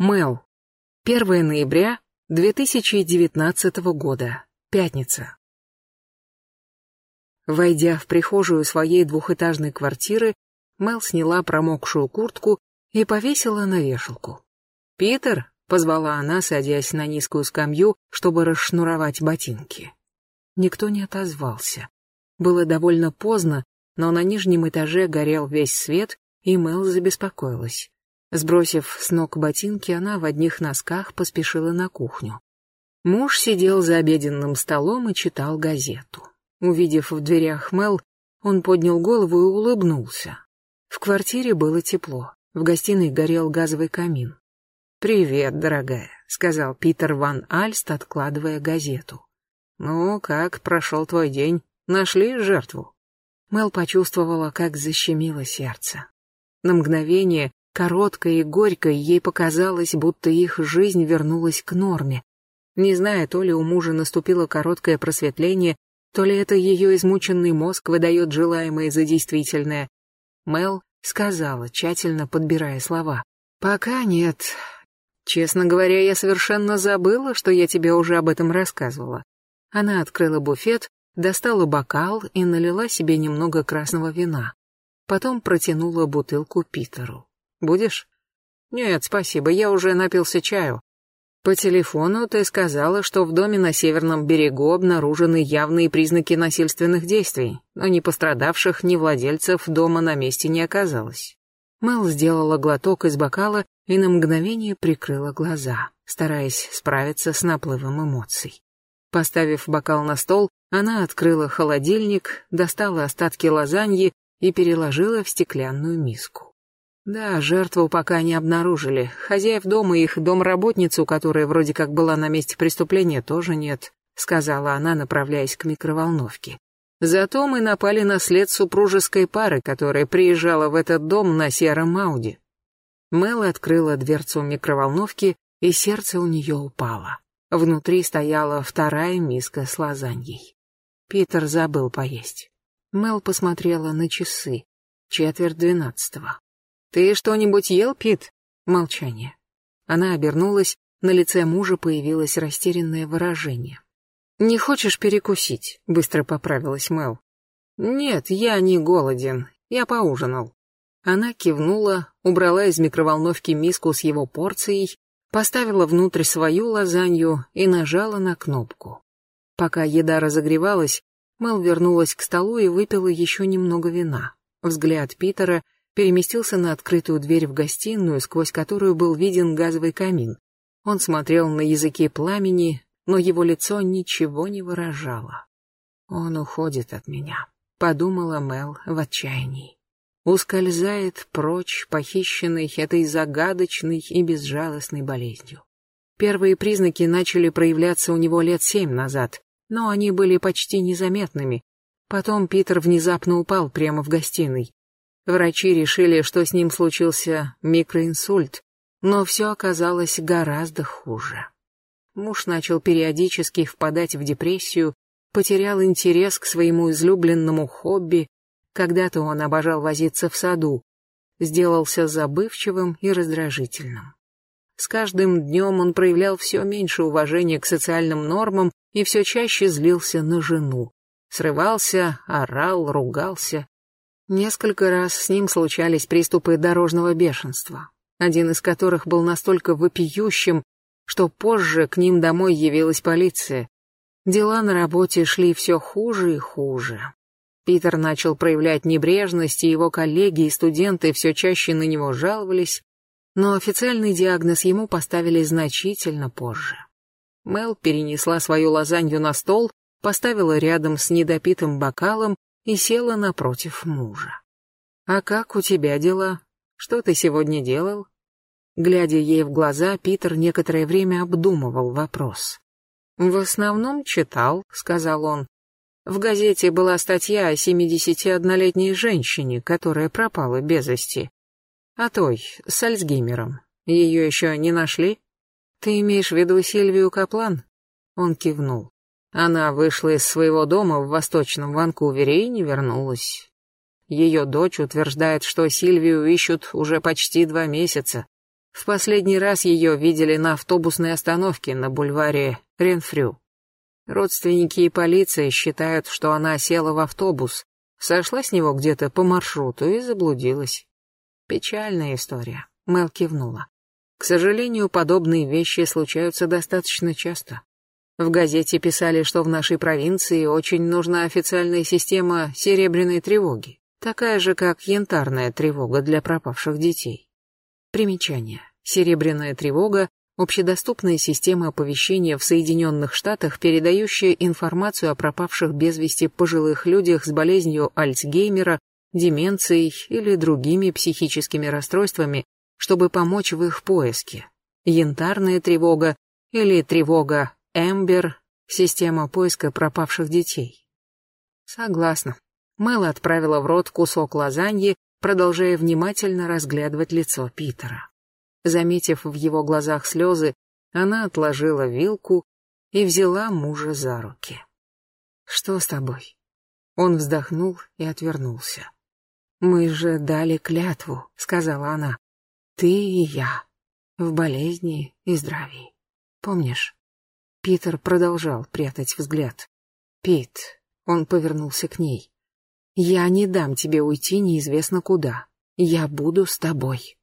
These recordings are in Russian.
Мел. 1 ноября 2019 года. Пятница. Войдя в прихожую своей двухэтажной квартиры, Мел сняла промокшую куртку и повесила на вешалку. «Питер», — позвала она, садясь на низкую скамью, чтобы расшнуровать ботинки. Никто не отозвался. Было довольно поздно, но на нижнем этаже горел весь свет, и Мел забеспокоилась. Сбросив с ног ботинки, она в одних носках поспешила на кухню. Муж сидел за обеденным столом и читал газету. Увидев в дверях Мел, он поднял голову и улыбнулся. В квартире было тепло, в гостиной горел газовый камин. «Привет, дорогая», — сказал Питер Ван Альст, откладывая газету. «Ну, как прошел твой день? Нашли жертву?» Мел почувствовала, как защемило сердце. На мгновение Короткой и горькой ей показалось, будто их жизнь вернулась к норме. Не зная, то ли у мужа наступило короткое просветление, то ли это ее измученный мозг выдает желаемое за действительное. Мел сказала, тщательно подбирая слова. «Пока нет. Честно говоря, я совершенно забыла, что я тебе уже об этом рассказывала». Она открыла буфет, достала бокал и налила себе немного красного вина. Потом протянула бутылку Питеру. Будешь? Нет, спасибо, я уже напился чаю. По телефону ты сказала, что в доме на северном берегу обнаружены явные признаки насильственных действий, но ни пострадавших, ни владельцев дома на месте не оказалось. Мэл сделала глоток из бокала и на мгновение прикрыла глаза, стараясь справиться с наплывом эмоций. Поставив бокал на стол, она открыла холодильник, достала остатки лазаньи и переложила в стеклянную миску. Да, жертву пока не обнаружили. Хозяев дома и их домработницу, которая вроде как была на месте преступления, тоже нет, сказала она, направляясь к микроволновке. Зато мы напали на след супружеской пары, которая приезжала в этот дом на сером Ауди. Мэл открыла дверцу микроволновки, и сердце у нее упало. Внутри стояла вторая миска с лазаньей. Питер забыл поесть. Мэл посмотрела на часы. Четверть двенадцатого. «Ты что-нибудь ел, Пит?» Молчание. Она обернулась, на лице мужа появилось растерянное выражение. «Не хочешь перекусить?» — быстро поправилась Мэл. «Нет, я не голоден. Я поужинал». Она кивнула, убрала из микроволновки миску с его порцией, поставила внутрь свою лазанью и нажала на кнопку. Пока еда разогревалась, Мэл вернулась к столу и выпила еще немного вина. Взгляд Питера — переместился на открытую дверь в гостиную, сквозь которую был виден газовый камин. Он смотрел на языки пламени, но его лицо ничего не выражало. «Он уходит от меня», — подумала Мел в отчаянии. Ускользает прочь, похищенный этой загадочной и безжалостной болезнью. Первые признаки начали проявляться у него лет семь назад, но они были почти незаметными. Потом Питер внезапно упал прямо в гостиной. Врачи решили, что с ним случился микроинсульт, но все оказалось гораздо хуже. Муж начал периодически впадать в депрессию, потерял интерес к своему излюбленному хобби, когда-то он обожал возиться в саду, сделался забывчивым и раздражительным. С каждым днем он проявлял все меньше уважения к социальным нормам и все чаще злился на жену. Срывался, орал, ругался, Несколько раз с ним случались приступы дорожного бешенства, один из которых был настолько вопиющим, что позже к ним домой явилась полиция. Дела на работе шли все хуже и хуже. Питер начал проявлять небрежность, и его коллеги и студенты все чаще на него жаловались, но официальный диагноз ему поставили значительно позже. Мел перенесла свою лазанью на стол, поставила рядом с недопитым бокалом и села напротив мужа. «А как у тебя дела? Что ты сегодня делал?» Глядя ей в глаза, Питер некоторое время обдумывал вопрос. «В основном читал», — сказал он. «В газете была статья о 71-летней женщине, которая пропала без вести. О той, с Альцгеймером. Ее еще не нашли?» «Ты имеешь в виду Сильвию Каплан?» Он кивнул. Она вышла из своего дома в Восточном Ванкувере и не вернулась. Ее дочь утверждает, что Сильвию ищут уже почти два месяца. В последний раз ее видели на автобусной остановке на бульваре Ренфрю. Родственники и полиция считают, что она села в автобус, сошла с него где-то по маршруту и заблудилась. Печальная история. Мел кивнула. К сожалению, подобные вещи случаются достаточно часто. В газете писали, что в нашей провинции очень нужна официальная система серебряной тревоги, такая же, как янтарная тревога для пропавших детей. Примечание. Серебряная тревога общедоступная система оповещения в Соединенных Штатах, передающая информацию о пропавших без вести пожилых людях с болезнью Альцгеймера, деменцией или другими психическими расстройствами, чтобы помочь в их поиске. Янтарная тревога или тревога Эмбер, система поиска пропавших детей. Согласна. Мэл отправила в рот кусок лазаньи, продолжая внимательно разглядывать лицо Питера. Заметив в его глазах слезы, она отложила вилку и взяла мужа за руки. «Что с тобой?» Он вздохнул и отвернулся. «Мы же дали клятву», — сказала она. «Ты и я. В болезни и здравии. Помнишь?» Питер продолжал прятать взгляд. «Пит», — он повернулся к ней. «Я не дам тебе уйти неизвестно куда. Я буду с тобой».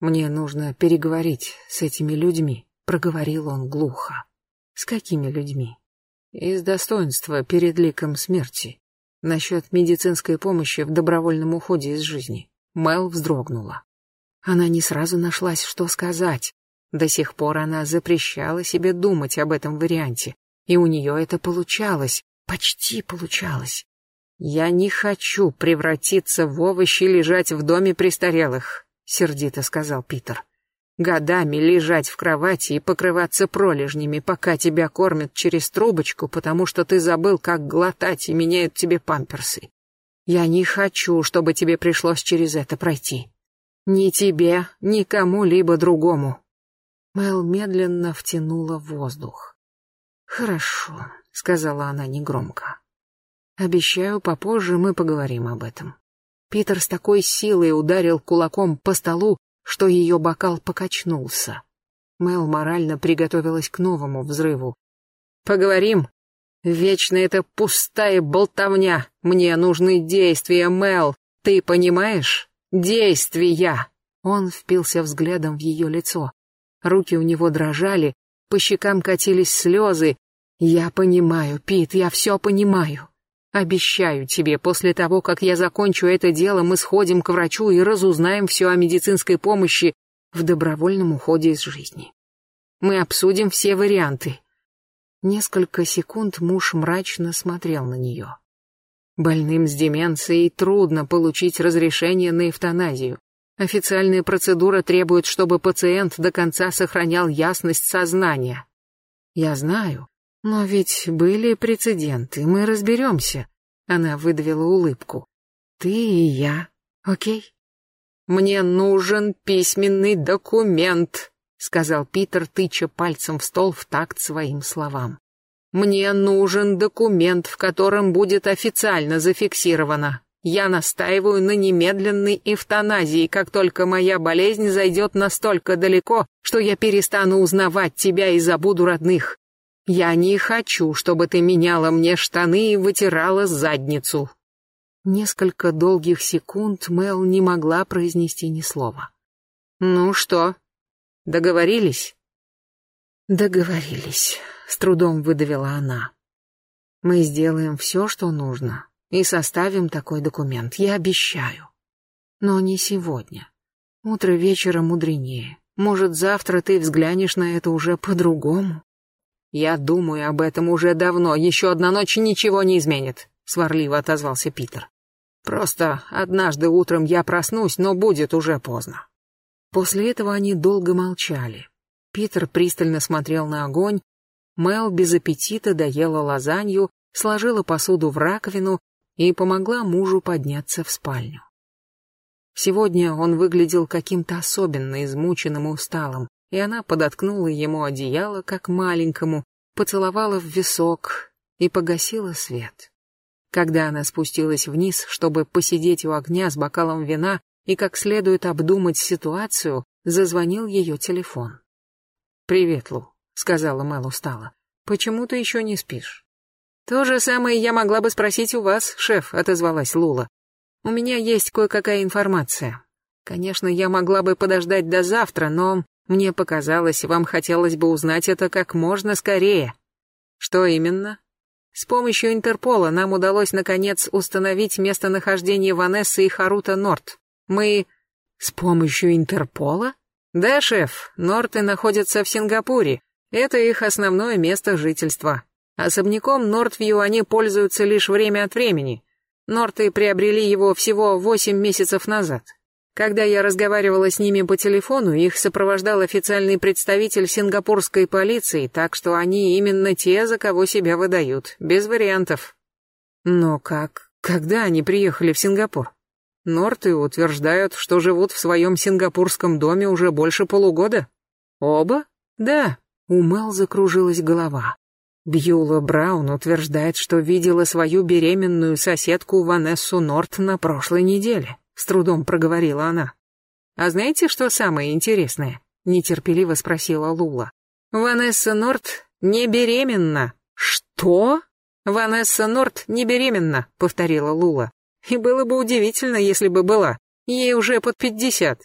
«Мне нужно переговорить с этими людьми», — проговорил он глухо. «С какими людьми?» «Из достоинства перед ликом смерти. Насчет медицинской помощи в добровольном уходе из жизни». Мел вздрогнула. Она не сразу нашлась, что сказать. До сих пор она запрещала себе думать об этом варианте. И у нее это получалось, почти получалось. «Я не хочу превратиться в овощи лежать в доме престарелых сердито сказал Питер. Годами лежать в кровати и покрываться пролежнями, пока тебя кормят через трубочку, потому что ты забыл, как глотать и меняют тебе памперсы. Я не хочу, чтобы тебе пришлось через это пройти. Ни тебе, ни кому-либо другому. Мэл медленно втянула воздух. «Хорошо», — сказала она негромко. «Обещаю, попозже мы поговорим об этом». Питер с такой силой ударил кулаком по столу, что ее бокал покачнулся. Мел морально приготовилась к новому взрыву. «Поговорим. Вечно это пустая болтовня. Мне нужны действия, Мел. Ты понимаешь? Действия!» Он впился взглядом в ее лицо. Руки у него дрожали, по щекам катились слезы. «Я понимаю, Пит, я все понимаю. Обещаю тебе, после того, как я закончу это дело, мы сходим к врачу и разузнаем все о медицинской помощи в добровольном уходе из жизни. Мы обсудим все варианты. Несколько секунд муж мрачно смотрел на нее. Больным с деменцией трудно получить разрешение на эвтаназию. Официальная процедура требует, чтобы пациент до конца сохранял ясность сознания. Я знаю, но ведь были прецеденты, мы разберемся. Она выдавила улыбку. Ты и я, окей? Мне нужен письменный документ, сказал Питер, тыча пальцем в стол в такт своим словам. Мне нужен документ, в котором будет официально зафиксировано. Я настаиваю на немедленной эвтаназии, как только моя болезнь зайдет настолько далеко, что я перестану узнавать тебя и забуду родных. Я не хочу, чтобы ты меняла мне штаны и вытирала задницу. Несколько долгих секунд Мел не могла произнести ни слова. Ну что, договорились? Договорились, с трудом выдавила она. Мы сделаем все, что нужно, и составим такой документ, я обещаю. Но не сегодня. Утро вечера мудренее. Может, завтра ты взглянешь на это уже по-другому? «Я думаю об этом уже давно, еще одна ночь ничего не изменит», — сварливо отозвался Питер. «Просто однажды утром я проснусь, но будет уже поздно». После этого они долго молчали. Питер пристально смотрел на огонь, Мел без аппетита доела лазанью, сложила посуду в раковину и помогла мужу подняться в спальню. Сегодня он выглядел каким-то особенно измученным и усталым, и она подоткнула ему одеяло, как маленькому, поцеловала в висок и погасила свет. Когда она спустилась вниз, чтобы посидеть у огня с бокалом вина и как следует обдумать ситуацию, зазвонил ее телефон. «Привет, Лу», — сказала Мэл устало. «Почему ты еще не спишь?» «То же самое я могла бы спросить у вас, шеф», — отозвалась Лула. «У меня есть кое-какая информация. Конечно, я могла бы подождать до завтра, но мне показалось, вам хотелось бы узнать это как можно скорее». «Что именно?» С помощью Интерпола нам удалось наконец установить местонахождение Ванессы и Харута Норт. Мы... С помощью Интерпола? Да, шеф, Норты находятся в Сингапуре. Это их основное место жительства. Особняком Нортвью они пользуются лишь время от времени. Норты приобрели его всего восемь месяцев назад. Когда я разговаривала с ними по телефону, их сопровождал официальный представитель сингапурской полиции, так что они именно те, за кого себя выдают, без вариантов. Но как? Когда они приехали в Сингапур? Норты утверждают, что живут в своем сингапурском доме уже больше полугода. Оба? Да. У Мел закружилась голова. Бьюла Браун утверждает, что видела свою беременную соседку Ванессу Норт на прошлой неделе. С трудом проговорила она. «А знаете, что самое интересное?» Нетерпеливо спросила Лула. «Ванесса Норт не беременна». «Что?» «Ванесса Норт не беременна», — повторила Лула. «И было бы удивительно, если бы была. Ей уже под пятьдесят.